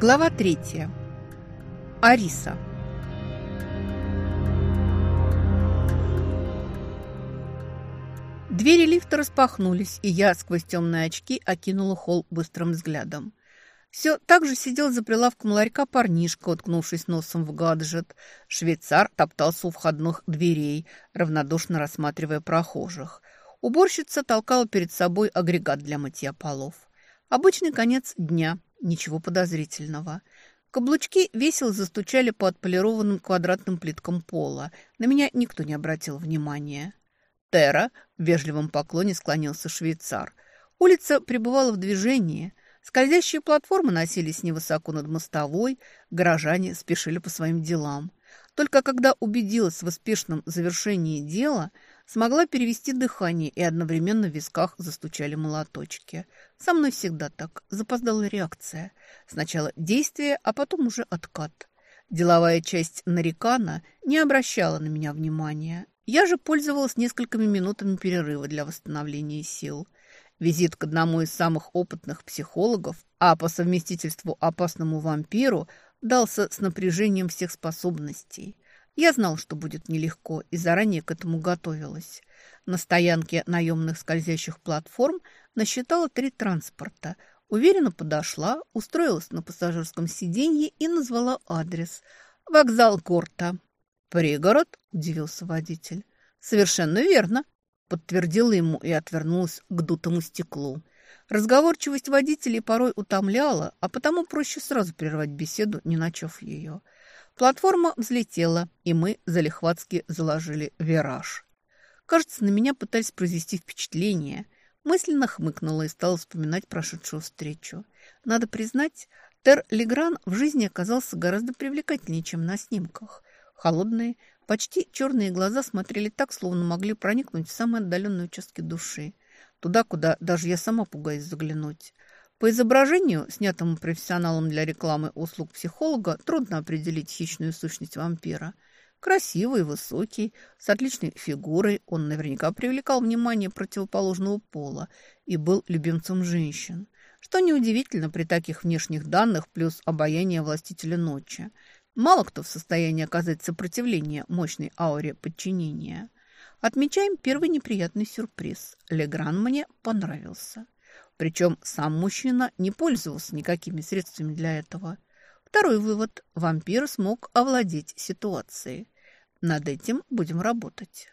Глава третья. Ариса. Двери лифта распахнулись, и я сквозь темные очки окинула холл быстрым взглядом. Все так же сидел за прилавком ларька парнишка, уткнувшись носом в гаджет. Швейцар топтался у входных дверей, равнодушно рассматривая прохожих. Уборщица толкала перед собой агрегат для мытья полов. Обычный конец дня, ничего подозрительного. Каблучки весело застучали по отполированным квадратным плиткам пола. На меня никто не обратил внимания. «Терра!» – в вежливом поклоне склонился швейцар. Улица пребывала в движении. Скользящие платформы носились невысоко над мостовой, горожане спешили по своим делам. Только когда убедилась в успешном завершении дела, смогла перевести дыхание, и одновременно в висках застучали молоточки. Со мной всегда так. Запоздала реакция. Сначала действие, а потом уже откат. Деловая часть Нарикана не обращала на меня внимания. Я же пользовалась несколькими минутами перерыва для восстановления сил. Визит к одному из самых опытных психологов, а по совместительству опасному вампиру, дался с напряжением всех способностей. Я знал, что будет нелегко, и заранее к этому готовилась. На стоянке наемных скользящих платформ насчитала три транспорта. Уверенно подошла, устроилась на пассажирском сиденье и назвала адрес. «Вокзал Корта». «Пригород?» – удивился водитель. «Совершенно верно подтвердила ему и отвернулась к дутому стеклу. Разговорчивость водителей порой утомляла, а потому проще сразу прервать беседу, не начав ее. Платформа взлетела, и мы залихватски заложили вираж. Кажется, на меня пытались произвести впечатление. Мысленно хмыкнула и стала вспоминать прошедшую встречу. Надо признать, Тер Легран в жизни оказался гораздо привлекательнее, чем на снимках. Холодный, Почти черные глаза смотрели так, словно могли проникнуть в самые отдаленные участки души. Туда, куда даже я сама пугаюсь заглянуть. По изображению, снятому профессионалом для рекламы услуг психолога, трудно определить хищную сущность вампира. Красивый, высокий, с отличной фигурой, он наверняка привлекал внимание противоположного пола и был любимцем женщин. Что неудивительно при таких внешних данных плюс обаяние властителя ночи – Мало кто в состоянии оказать сопротивление мощной ауре подчинения. Отмечаем первый неприятный сюрприз. Легран мне понравился. Причем сам мужчина не пользовался никакими средствами для этого. Второй вывод. Вампир смог овладеть ситуацией. Над этим будем работать.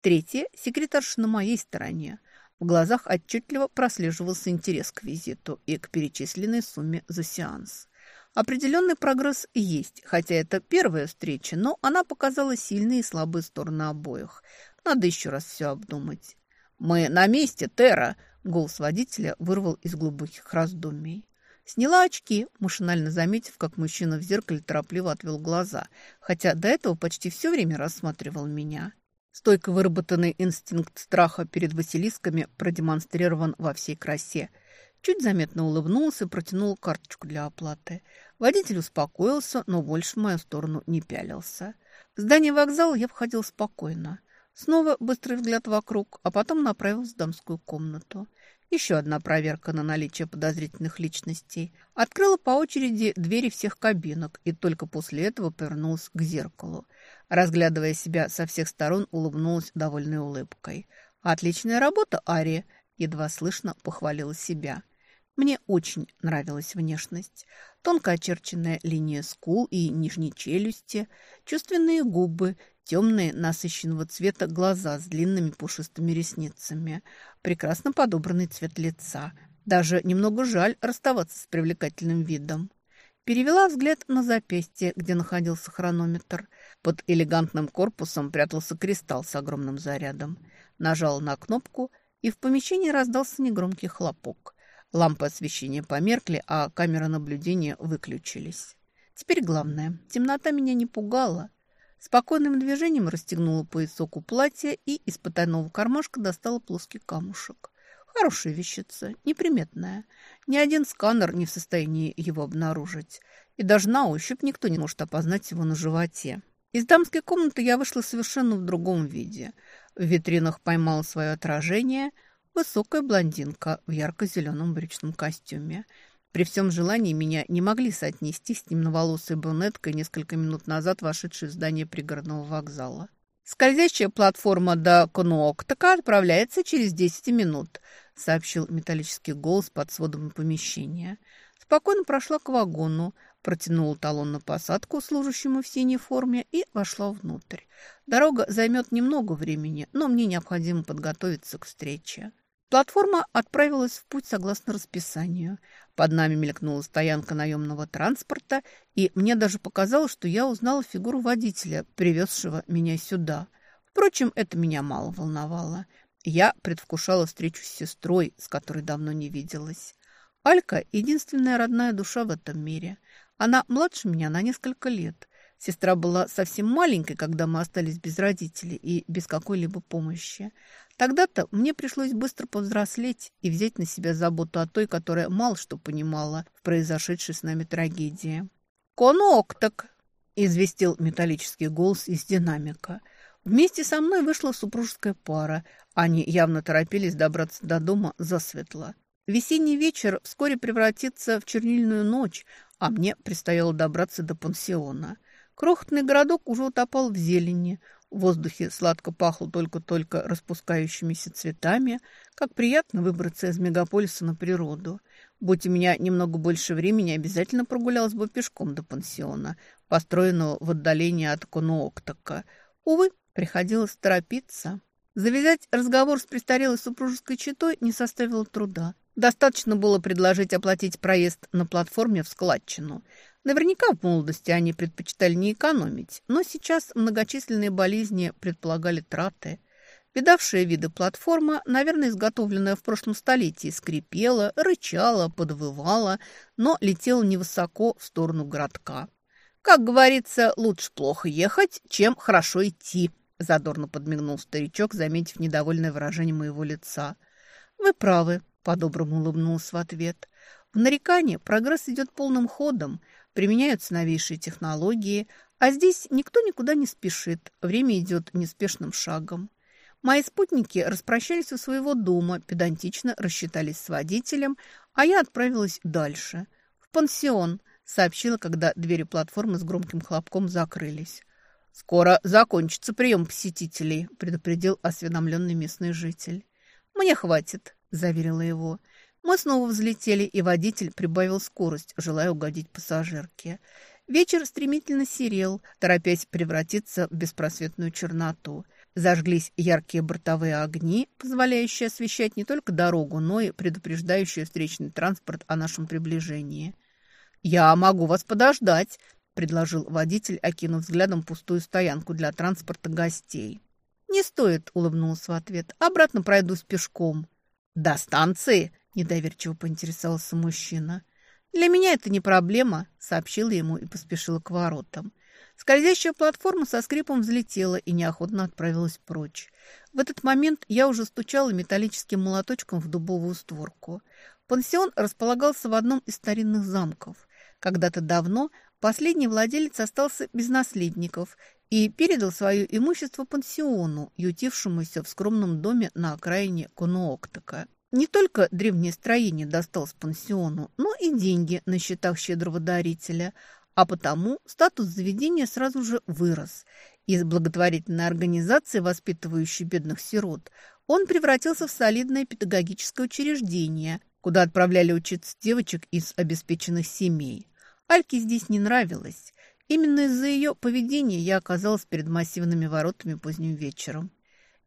Третье. Секретарша на моей стороне. В глазах отчетливо прослеживался интерес к визиту и к перечисленной сумме за сеанс. Определенный прогресс есть, хотя это первая встреча, но она показала сильные и слабые стороны обоих. Надо еще раз все обдумать. «Мы на месте, Тера!» – голос водителя вырвал из глубоких раздумий. Сняла очки, машинально заметив, как мужчина в зеркале торопливо отвел глаза, хотя до этого почти все время рассматривал меня. Стойко выработанный инстинкт страха перед Василисками продемонстрирован во всей красе – Чуть заметно улыбнулся и протянул карточку для оплаты. Водитель успокоился, но больше в мою сторону не пялился. В здание вокзала я входил спокойно. Снова быстрый взгляд вокруг, а потом направился в дамскую комнату. Еще одна проверка на наличие подозрительных личностей. Открыла по очереди двери всех кабинок и только после этого повернулась к зеркалу. Разглядывая себя со всех сторон, улыбнулась довольной улыбкой. «Отличная работа, Ария!» Едва слышно похвалила себя. Мне очень нравилась внешность. Тонко очерченная линия скул и нижней челюсти, чувственные губы, темные насыщенного цвета глаза с длинными пушистыми ресницами, прекрасно подобранный цвет лица. Даже немного жаль расставаться с привлекательным видом. Перевела взгляд на запястье, где находился хронометр. Под элегантным корпусом прятался кристалл с огромным зарядом. Нажала на кнопку, и в помещении раздался негромкий хлопок – Лампы освещения померкли, а камеры наблюдения выключились. Теперь главное, темнота меня не пугала. Спокойным движением расстегнула поясок у платья и из потайного кармашка достала плоский камушек. Хорошая вещица, неприметная. Ни один сканер не в состоянии его обнаружить. И даже на ощупь никто не может опознать его на животе. Из дамской комнаты я вышла совершенно в другом виде. В витринах поймала свое отражение – Высокая блондинка в ярко-зеленом брючном костюме. При всем желании меня не могли соотнести с темноволосой брюнеткой, несколько минут назад вошедшей в здание пригородного вокзала. «Скользящая платформа до Конуоктака отправляется через 10 минут», сообщил металлический голос под сводом помещения. Спокойно прошла к вагону, протянула талон на посадку служащему в синей форме и вошла внутрь. Дорога займет немного времени, но мне необходимо подготовиться к встрече. Платформа отправилась в путь согласно расписанию. Под нами мелькнула стоянка наемного транспорта, и мне даже показалось, что я узнала фигуру водителя, привезшего меня сюда. Впрочем, это меня мало волновало. Я предвкушала встречу с сестрой, с которой давно не виделась. Алька – единственная родная душа в этом мире. Она младше меня на несколько лет. Сестра была совсем маленькой, когда мы остались без родителей и без какой-либо помощи. Тогда-то мне пришлось быстро повзрослеть и взять на себя заботу о той, которая мало что понимала в произошедшей с нами трагедии. «Коноктак!» – известил металлический голос из динамика. Вместе со мной вышла супружеская пара. Они явно торопились добраться до дома засветло. Весенний вечер вскоре превратится в чернильную ночь, а мне предстояло добраться до пансиона. Крохотный городок уже утопал в зелени – в воздухе сладко пахло только-только распускающимися цветами. Как приятно выбраться из мегаполиса на природу. Будь у меня немного больше времени, обязательно прогулялась бы пешком до пансиона, построенного в отдалении от Конуоктака. Увы, приходилось торопиться. Завязать разговор с престарелой супружеской четой не составило труда. Достаточно было предложить оплатить проезд на платформе в складчину – Наверняка в молодости они предпочитали не экономить, но сейчас многочисленные болезни предполагали траты. Видавшая виды платформа, наверное, изготовленная в прошлом столетии, скрипела, рычала, подвывала, но летела невысоко в сторону городка. «Как говорится, лучше плохо ехать, чем хорошо идти», задорно подмигнул старичок, заметив недовольное выражение моего лица. «Вы правы», – по-доброму улыбнулся в ответ. «В нарекании прогресс идет полным ходом – применяются новейшие технологии, а здесь никто никуда не спешит, время идет неспешным шагом. Мои спутники распрощались у своего дома, педантично рассчитались с водителем, а я отправилась дальше, в пансион, сообщила, когда двери платформы с громким хлопком закрылись. «Скоро закончится прием посетителей», – предупредил осведомленный местный житель. «Мне хватит», – заверила его. Мы снова взлетели, и водитель прибавил скорость, желая угодить пассажирке. Вечер стремительно серел, торопясь превратиться в беспросветную черноту. Зажглись яркие бортовые огни, позволяющие освещать не только дорогу, но и предупреждающие встречный транспорт о нашем приближении. «Я могу вас подождать», – предложил водитель, окинув взглядом пустую стоянку для транспорта гостей. «Не стоит», – улыбнулся в ответ. «Обратно пройдусь пешком». «До станции?» Недоверчиво поинтересовался мужчина. «Для меня это не проблема», — сообщила ему и поспешила к воротам. Скользящая платформа со скрипом взлетела и неохотно отправилась прочь. В этот момент я уже стучала металлическим молоточком в дубовую створку. Пансион располагался в одном из старинных замков. Когда-то давно последний владелец остался без наследников и передал свое имущество пансиону, ютившемуся в скромном доме на окраине Конуоктака. Не только древнее строение досталось пансиону, но и деньги на счетах щедрого дарителя, а потому статус заведения сразу же вырос. Из благотворительной организации, воспитывающей бедных сирот, он превратился в солидное педагогическое учреждение, куда отправляли учиться девочек из обеспеченных семей. Альке здесь не нравилось. Именно из-за ее поведения я оказалась перед массивными воротами поздним вечером.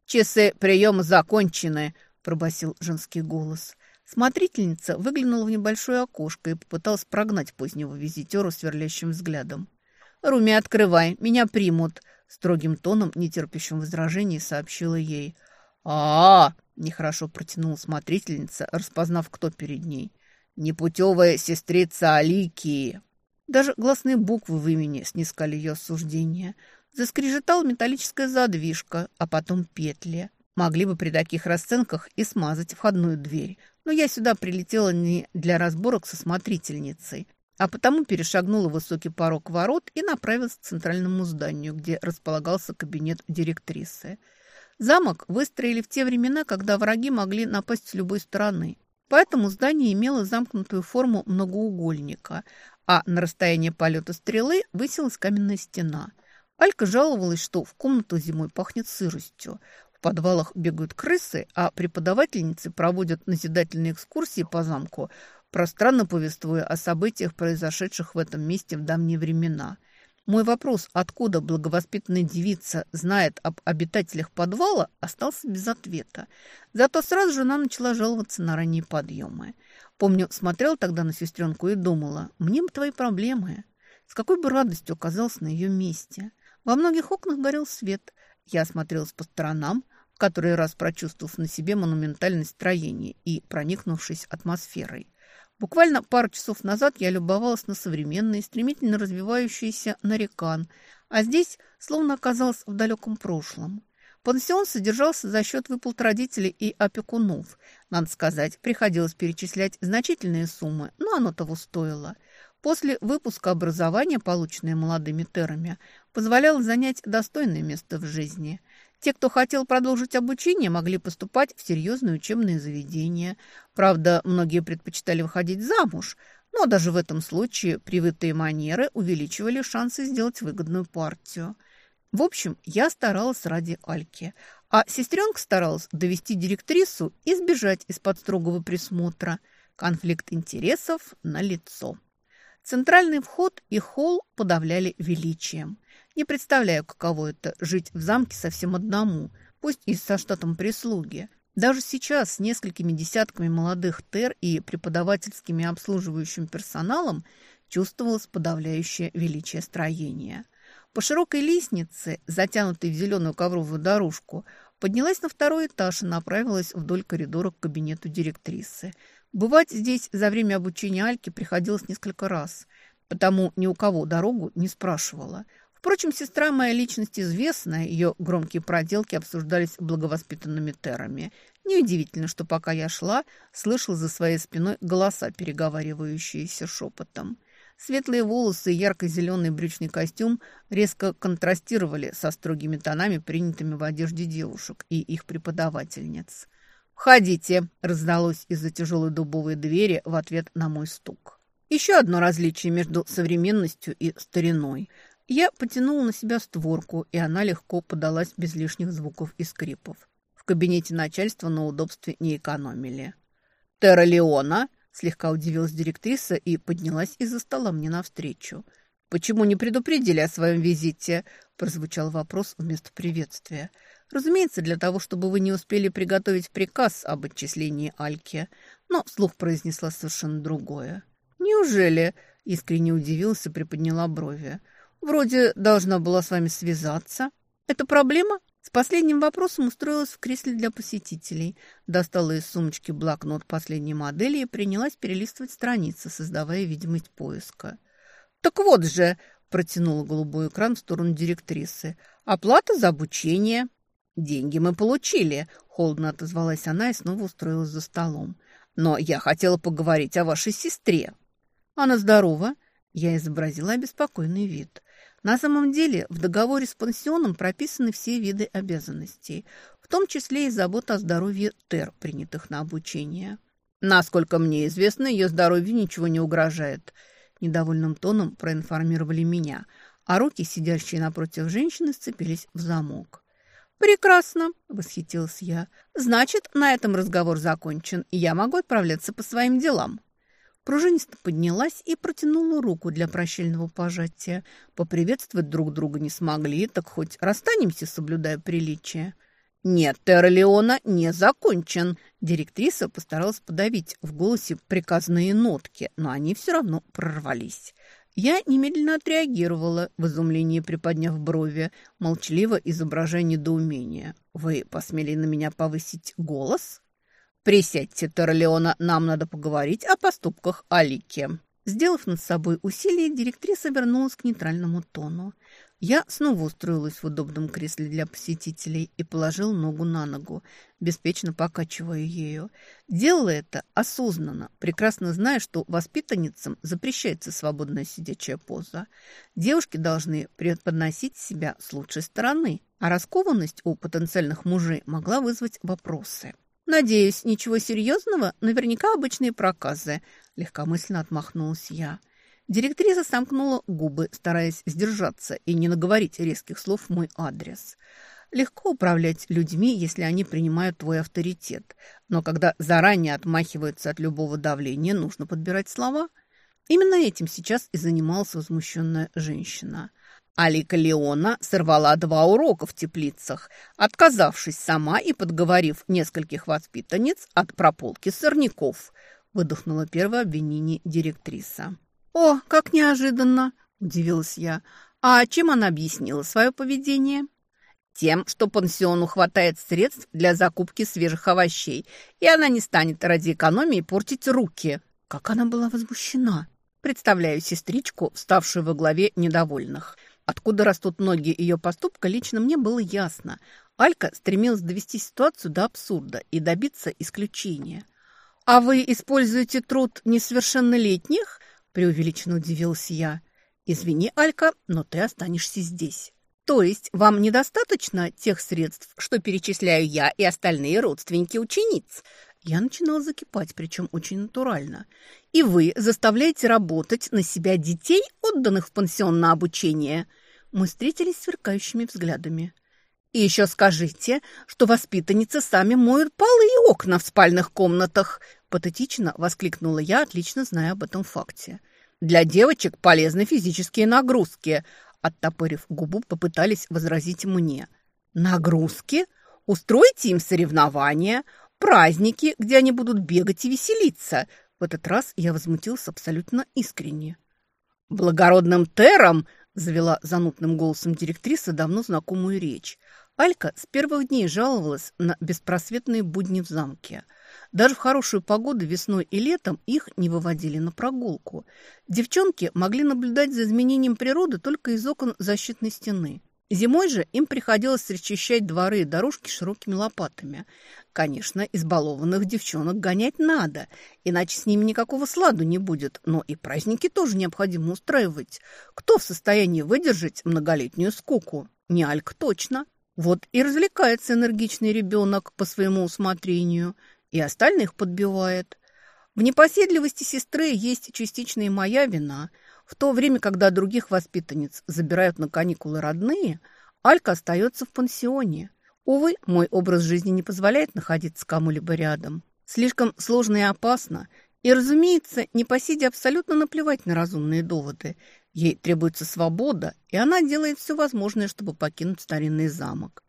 «Часы приема закончены!» Пробасил женский голос. Смотрительница выглянула в небольшое окошко и попыталась прогнать позднего визитера сверлящим взглядом. «Руми, открывай, меня примут!» Строгим тоном, нетерпящим возражений, сообщила ей. а, -а, -а нехорошо протянула смотрительница, распознав, кто перед ней. «Непутевая сестрица Алики!» Даже гласные буквы в имени снискали ее осуждение. Заскрежетала металлическая задвижка, а потом петли. Могли бы при таких расценках и смазать входную дверь. Но я сюда прилетела не для разборок со смотрительницей, а потому перешагнула высокий порог ворот и направилась к центральному зданию, где располагался кабинет директрисы. Замок выстроили в те времена, когда враги могли напасть с любой стороны. поэтому здание имело замкнутую форму многоугольника, а на расстоянии полета стрелы высилась каменная стена. Алька жаловалась, что в комнату зимой пахнет сыростью. Подвалах бегают крысы, а преподавательницы проводят назидательные экскурсии по замку, пространно повествуя о событиях, произошедших в этом месте в давние времена – мой вопрос, откуда благовоспитанная девица знает об обитателях подвала, остался без ответа. Зато сразу же она начала жаловаться на ранние подъемы. Помню, смотрела тогда на сестренку и думала, мне бы твои проблемы. С какой бы радостью оказалась на ее месте. Во многих окнах горел свет. Я осмотрелась по сторонам, который раз прочувствовав на себе монументальность строения и проникнувшись атмосферой. Буквально пару часов назад я любовалась на современный, стремительно развивающийся Нарикан, а здесь словно оказалась в далеком прошлом. Пансион содержался за счет выплат родителей и опекунов. Надо сказать, приходилось перечислять значительные суммы, но оно того стоило. После выпуска образования, полученное молодыми терами, позволяло занять достойное место в жизни – те, кто хотел продолжить обучение, могли поступать в серьезные учебные заведения. Правда, многие предпочитали выходить замуж, но даже в этом случае привытые манеры увеличивали шансы сделать выгодную партию. В общем, я старалась ради Альки, а сестренка старалась довести директрису и сбежать из-под строгого присмотра. Конфликт интересов на лицо. Центральный вход и холл подавляли величием. Не представляю, каково это – жить в замке совсем одному, пусть и со штатом прислуги. Даже сейчас с несколькими десятками молодых тер и преподавательским и обслуживающим персоналом чувствовалось подавляющее величие строения. По широкой лестнице, затянутой в зеленую ковровую дорожку, поднялась на второй этаж и направилась вдоль коридора к кабинету директрисы. Бывать здесь за время обучения Альки приходилось несколько раз, потому ни у кого дорогу не спрашивала – Впрочем, сестра моя личность известная, ее громкие проделки обсуждались благовоспитанными терами. Неудивительно, что пока я шла, слышал за своей спиной голоса, переговаривающиеся шепотом. Светлые волосы и ярко-зеленый брючный костюм резко контрастировали со строгими тонами, принятыми в одежде девушек и их преподавательниц. «Входите!» – раздалось из-за тяжелой дубовой двери в ответ на мой стук. Еще одно различие между современностью и стариной – я потянула на себя створку, и она легко подалась без лишних звуков и скрипов. В кабинете начальства на удобстве не экономили. «Терра Леона?» – слегка удивилась директриса и поднялась из-за стола мне навстречу. «Почему не предупредили о своем визите?» – прозвучал вопрос вместо приветствия. «Разумеется, для того, чтобы вы не успели приготовить приказ об отчислении Альки». Но вслух произнесла совершенно другое. «Неужели?» – искренне удивился, приподняла брови. Вроде должна была с вами связаться. Это проблема? С последним вопросом устроилась в кресле для посетителей, достала из сумочки блокнот последней модели и принялась перелистывать страницы, создавая видимость поиска. «Так вот же!» – протянула голубой экран в сторону директрисы. «Оплата за обучение». «Деньги мы получили», – холодно отозвалась она и снова устроилась за столом. «Но я хотела поговорить о вашей сестре». «Она здорова?» Я изобразила обеспокоенный вид. На самом деле в договоре с пансионом прописаны все виды обязанностей, в том числе и забота о здоровье ТЭР, принятых на обучение. Насколько мне известно, ее здоровью ничего не угрожает. Недовольным тоном проинформировали меня, а руки, сидящие напротив женщины, сцепились в замок. «Прекрасно!» – восхитилась я. «Значит, на этом разговор закончен, и я могу отправляться по своим делам». Пружинисто поднялась и протянула руку для прощального пожатия. Поприветствовать друг друга не смогли, так хоть расстанемся, соблюдая приличие. «Нет, Терра Леона не закончен!» Директриса постаралась подавить в голосе приказные нотки, но они все равно прорвались. Я немедленно отреагировала, в изумлении приподняв брови, молчаливо изображая недоумение. «Вы посмели на меня повысить голос?» «Присядьте, Торлеона, нам надо поговорить о поступках Алики». Сделав над собой усилие, директриса вернулась к нейтральному тону. Я снова устроилась в удобном кресле для посетителей и положил ногу на ногу, беспечно покачивая ею. Делала это осознанно, прекрасно зная, что воспитанницам запрещается свободная сидячая поза. Девушки должны преподносить себя с лучшей стороны, а раскованность у потенциальных мужей могла вызвать вопросы. «Надеюсь, ничего серьезного? Наверняка обычные проказы», – легкомысленно отмахнулась я. Директриса сомкнула губы, стараясь сдержаться и не наговорить резких слов в мой адрес. Легко управлять людьми, если они принимают твой авторитет. Но когда заранее отмахиваются от любого давления, нужно подбирать слова. Именно этим сейчас и занималась возмущенная женщина – Алика Леона сорвала два урока в теплицах, отказавшись сама и подговорив нескольких воспитанниц от прополки сорняков, выдохнула первое обвинение директриса. «О, как неожиданно!» – удивилась я. «А чем она объяснила свое поведение?» «Тем, что пансиону хватает средств для закупки свежих овощей, и она не станет ради экономии портить руки». Как она была возмущена! Представляю сестричку, вставшую во главе недовольных – Откуда растут ноги ее поступка, лично мне было ясно. Алька стремилась довести ситуацию до абсурда и добиться исключения. «А вы используете труд несовершеннолетних?» – преувеличенно удивилась я. «Извини, Алька, но ты останешься здесь». «То есть вам недостаточно тех средств, что перечисляю я и остальные родственники учениц?» Я начинала закипать, причем очень натурально. «И вы заставляете работать на себя детей, отданных в пансион на обучение?» Мы встретились сверкающими взглядами. «И еще скажите, что воспитанницы сами моют полы и окна в спальных комнатах!» Патетично воскликнула я, отлично зная об этом факте. «Для девочек полезны физические нагрузки!» Оттопырив губу, попытались возразить мне. «Нагрузки? Устройте им соревнования!» Праздники, где они будут бегать и веселиться. В этот раз я возмутился абсолютно искренне. «Благородным тером!» – завела занудным голосом директриса давно знакомую речь. Алька с первых дней жаловалась на беспросветные будни в замке. Даже в хорошую погоду весной и летом их не выводили на прогулку. Девчонки могли наблюдать за изменением природы только из окон защитной стены. Зимой же им приходилось расчищать дворы и дорожки широкими лопатами. Конечно, избалованных девчонок гонять надо, иначе с ними никакого сладу не будет, но и праздники тоже необходимо устраивать. Кто в состоянии выдержать многолетнюю скуку? Не Альк точно. Вот и развлекается энергичный ребенок по своему усмотрению, и остальных подбивает. В непоседливости сестры есть частично и моя вина – в то время, когда других воспитанниц забирают на каникулы родные, Алька остается в пансионе. Увы, мой образ жизни не позволяет находиться кому-либо рядом. Слишком сложно и опасно. И, разумеется, не посиде абсолютно наплевать на разумные доводы. Ей требуется свобода, и она делает все возможное, чтобы покинуть старинный замок.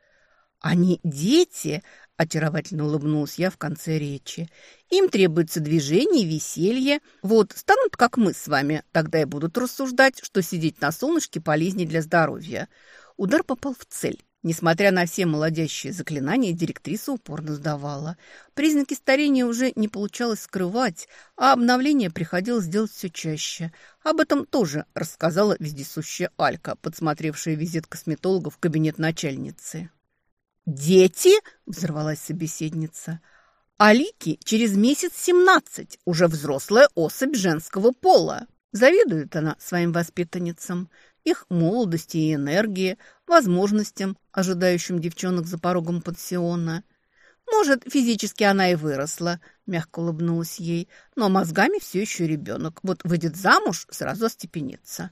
Они дети, Очаровательно улыбнулась я в конце речи. Им требуется движение, веселье. Вот, станут, как мы с вами, тогда и будут рассуждать, что сидеть на солнышке полезнее для здоровья. Удар попал в цель. Несмотря на все молодящие заклинания, директриса упорно сдавала. Признаки старения уже не получалось скрывать, а обновление приходилось делать все чаще. Об этом тоже рассказала вездесущая Алька, подсмотревшая визит косметолога в кабинет начальницы. «Дети?» – взорвалась собеседница. «Алики через месяц семнадцать, уже взрослая особь женского пола». Завидует она своим воспитанницам, их молодости и энергии, возможностям, ожидающим девчонок за порогом пансиона. «Может, физически она и выросла», – мягко улыбнулась ей, «но мозгами все еще ребенок. Вот выйдет замуж, сразу остепенится».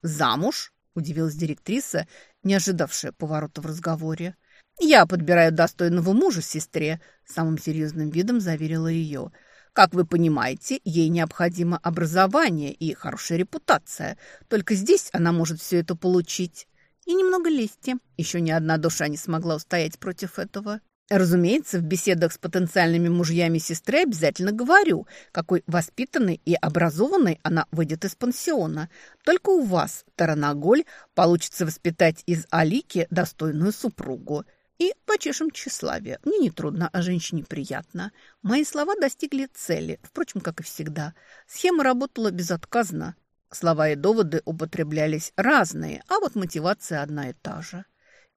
«Замуж?» – удивилась директриса, не ожидавшая поворота в разговоре. «Я подбираю достойного мужа сестре», – самым серьезным видом заверила ее. «Как вы понимаете, ей необходимо образование и хорошая репутация. Только здесь она может все это получить. И немного лести. Еще ни одна душа не смогла устоять против этого». Разумеется, в беседах с потенциальными мужьями сестры обязательно говорю, какой воспитанной и образованной она выйдет из пансиона. Только у вас, Тараноголь, получится воспитать из Алики достойную супругу. И почешем тщеславие. Мне не трудно, а женщине приятно. Мои слова достигли цели, впрочем, как и всегда. Схема работала безотказно. Слова и доводы употреблялись разные, а вот мотивация одна и та же.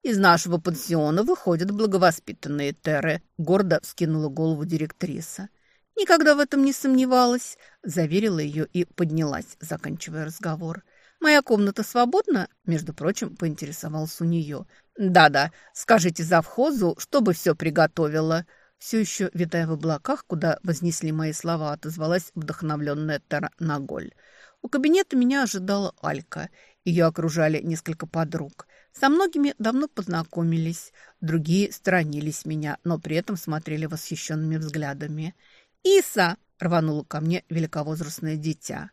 «Из нашего пансиона выходят благовоспитанные теры», – гордо вскинула голову директриса. «Никогда в этом не сомневалась», – заверила ее и поднялась, заканчивая разговор. «Моя комната свободна?» – между прочим, поинтересовался у нее. «Да-да, скажите завхозу, чтобы все приготовила». Все еще, витая в облаках, куда вознесли мои слова, отозвалась вдохновленная Тара Наголь. У кабинета меня ожидала Алька. Ее окружали несколько подруг. Со многими давно познакомились, другие сторонились меня, но при этом смотрели восхищенными взглядами. «Иса!» – рванула ко мне великовозрастное дитя.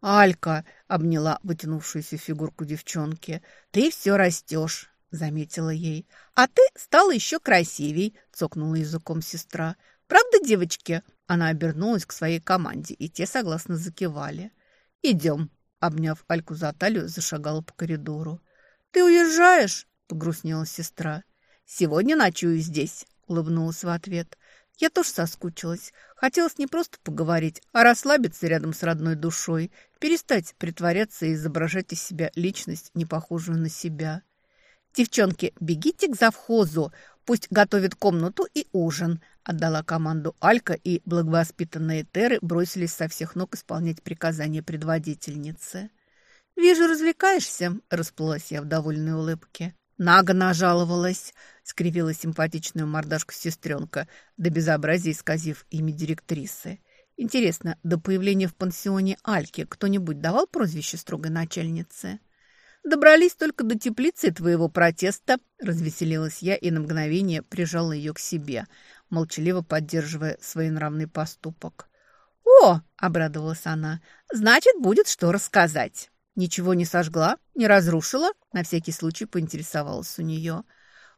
«Алька!» – обняла вытянувшуюся фигурку девчонки. «Ты все растешь!» – заметила ей. «А ты стала еще красивей!» – цокнула языком сестра. «Правда, девочки?» Она обернулась к своей команде, и те согласно закивали. «Идем!» – обняв Альку за талию, зашагала по коридору. «Ты уезжаешь?» – погрустнела сестра. «Сегодня ночую здесь», – улыбнулась в ответ. Я тоже соскучилась. Хотелось не просто поговорить, а расслабиться рядом с родной душой, перестать притворяться и изображать из себя личность, не похожую на себя. «Девчонки, бегите к завхозу, пусть готовит комнату и ужин», отдала команду Алька, и благовоспитанные Теры бросились со всех ног исполнять приказания предводительницы. «Вижу, развлекаешься», – расплылась я в довольной улыбке. «Нага нажаловалась», — скривила симпатичную мордашку сестренка, до безобразия исказив имя директрисы. «Интересно, до появления в пансионе Альки кто-нибудь давал прозвище строгой начальницы?» «Добрались только до теплицы твоего протеста», — развеселилась я и на мгновение прижала ее к себе, молчаливо поддерживая своенравный поступок. «О!» — обрадовалась она. «Значит, будет что рассказать». Ничего не сожгла, не разрушила? На всякий случай поинтересовалась у нее.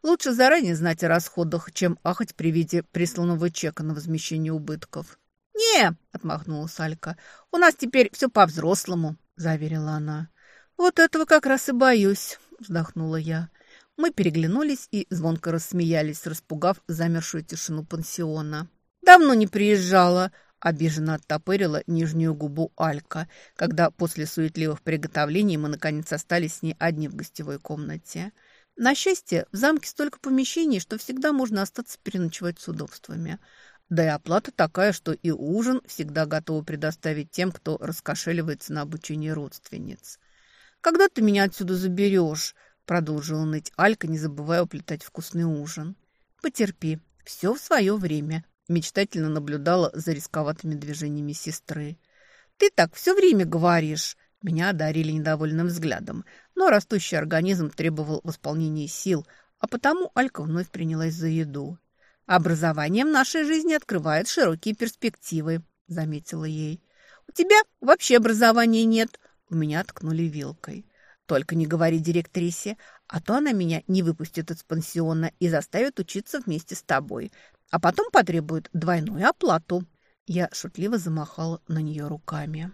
Лучше заранее знать о расходах, чем ахать при виде присланного чека на возмещение убытков. «Не!» – отмахнулась Алька. «У нас теперь все по-взрослому», – заверила она. «Вот этого как раз и боюсь», – вздохнула я. Мы переглянулись и звонко рассмеялись, распугав замершую тишину пансиона. «Давно не приезжала», Обиженно оттопырила нижнюю губу Алька, когда после суетливых приготовлений мы наконец остались с ней одни в гостевой комнате. На счастье, в замке столько помещений, что всегда можно остаться переночевать с удобствами. Да и оплата такая, что и ужин всегда готовы предоставить тем, кто раскошеливается на обучение родственниц. «Когда ты меня отсюда заберешь?» – продолжила ныть Алька, не забывая уплетать вкусный ужин. «Потерпи, все в свое время», Мечтательно наблюдала за рисковатыми движениями сестры. «Ты так все время говоришь!» Меня одарили недовольным взглядом, но растущий организм требовал восполнения сил, а потому Алька вновь принялась за еду. «Образование в нашей жизни открывает широкие перспективы», — заметила ей. «У тебя вообще образования нет», — у меня ткнули вилкой. «Только не говори директрисе, а то она меня не выпустит из пансиона и заставит учиться вместе с тобой а потом потребует двойную оплату». Я шутливо замахала на нее руками.